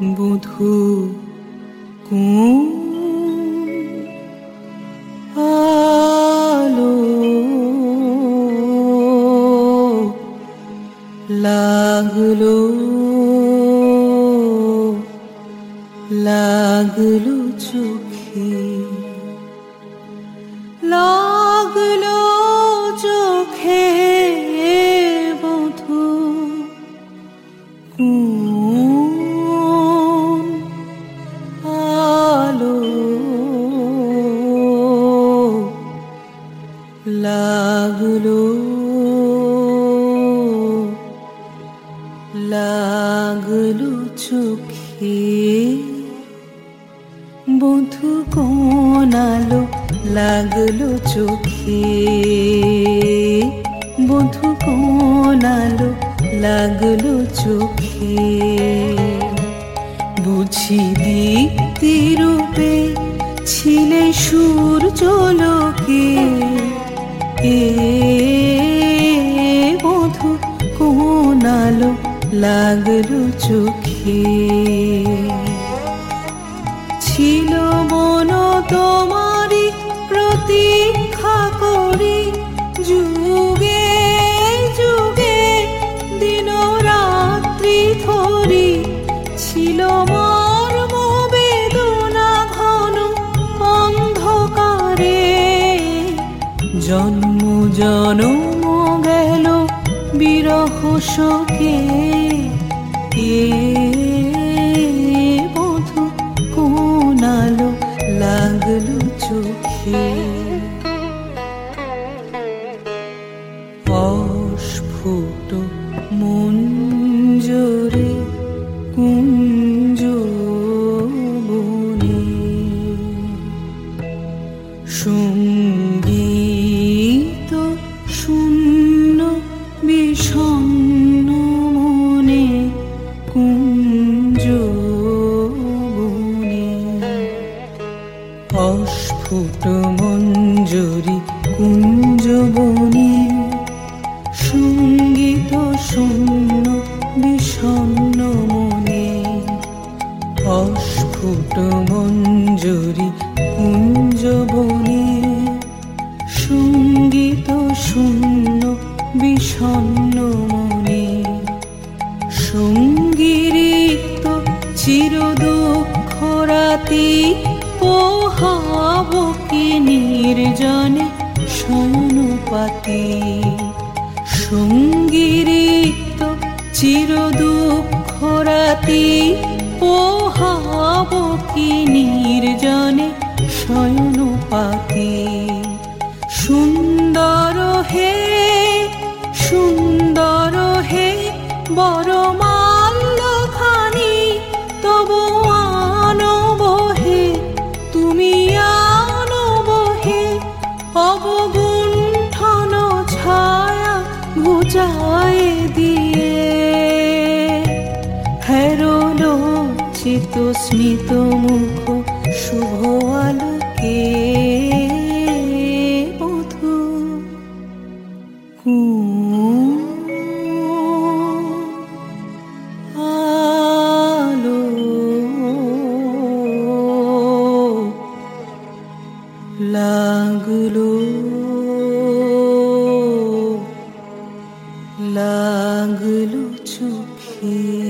বধু কোন আলো লাগল লাগল চোখে। লাগল লাগল চোখে। বধু কোন আলো লাগল চোখে? বধু কোন আলো লাগল চোখে? বুঝি দীপ্তি রূপে ছিলে সূর্য লোকে। এ বধু কোন আলো লাগল চোখে? ছিল মন তোমারি প্রতীক্ষা করি। যুগে যুগে দিন রাত্রি ধরি। ছিল মর্ম বেদনা ঘন অন্ধকারে। জন্ম জনম গেল বিরহ শোকে। এ বধু কোন আলো লাগল চোখে। অস্ফুট বিষণ্ণ মনে অস্ফুট মঞ্জরি কুঞ্জ সংগীত শূন্য বিষণ্ণ অস্ফুট মঞ্জরি কুঞ্জ সংগীত শূন্য বিষণ্ণ মনে। সঙ্গীরিত চির দুঃখ রাতি পোহাব কি নির্জনে শয়নপাতি সঙ্গীরিত চির দুঃখ রাতি পোহাব কি নির্জনে শয়নপাতি সুন্দর বড় মাল্যখানি, তবু আনব হে, তুমি আনব হে। অবগুণ্ঠন ছায়া ঘুচায় দিয়ে। হেরল চিত স্মিত মুখ, শুভ আলোকে। লাগল লাগল চোখে